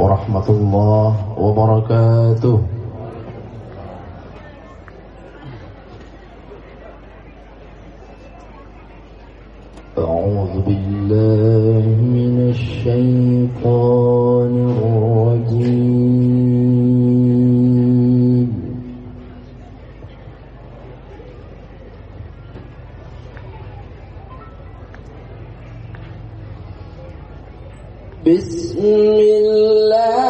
ورحمة الله وبركاته. أعوذ بالله من الشيطان الرجيم. بسم الله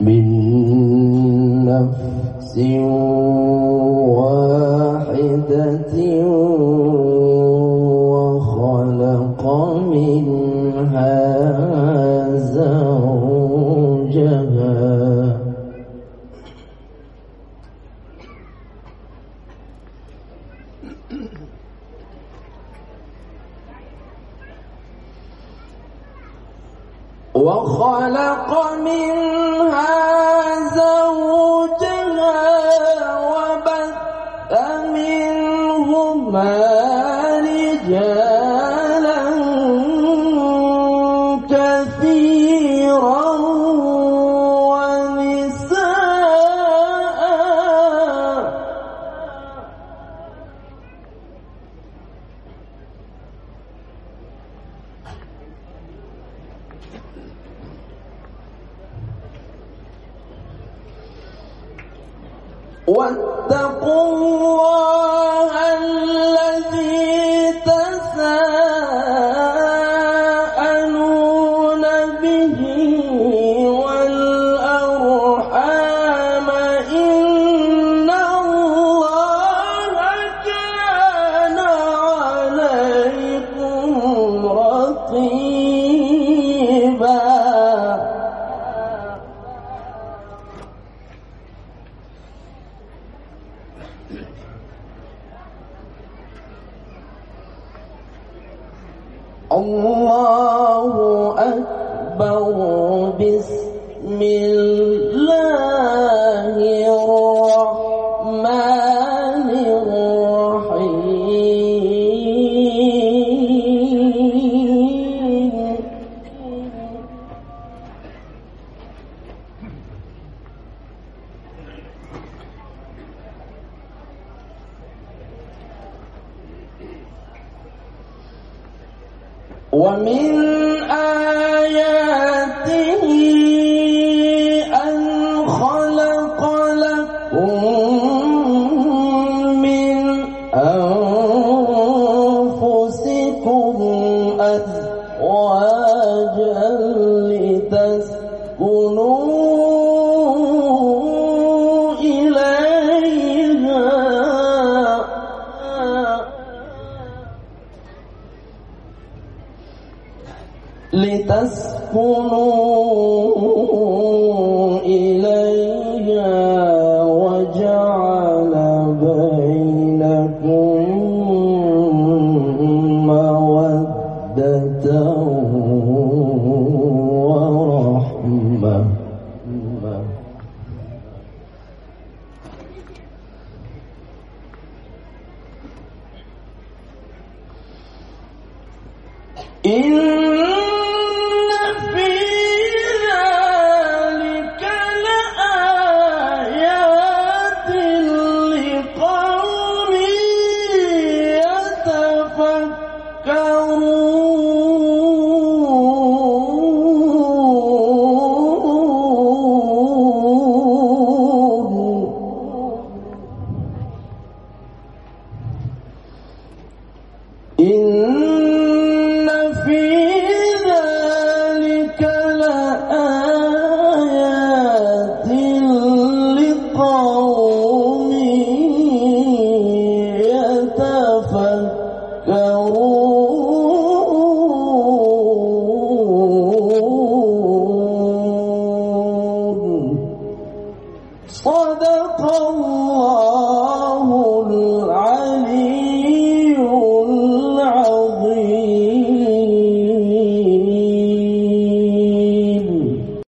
من نفس وخلق منها زوجها وبث منهما رجالا واتقوا الله الله أكبر بسم الله الرحمن ومن لتسكنوا إليها وجعل بينكم مودة ورحمة. إن 我。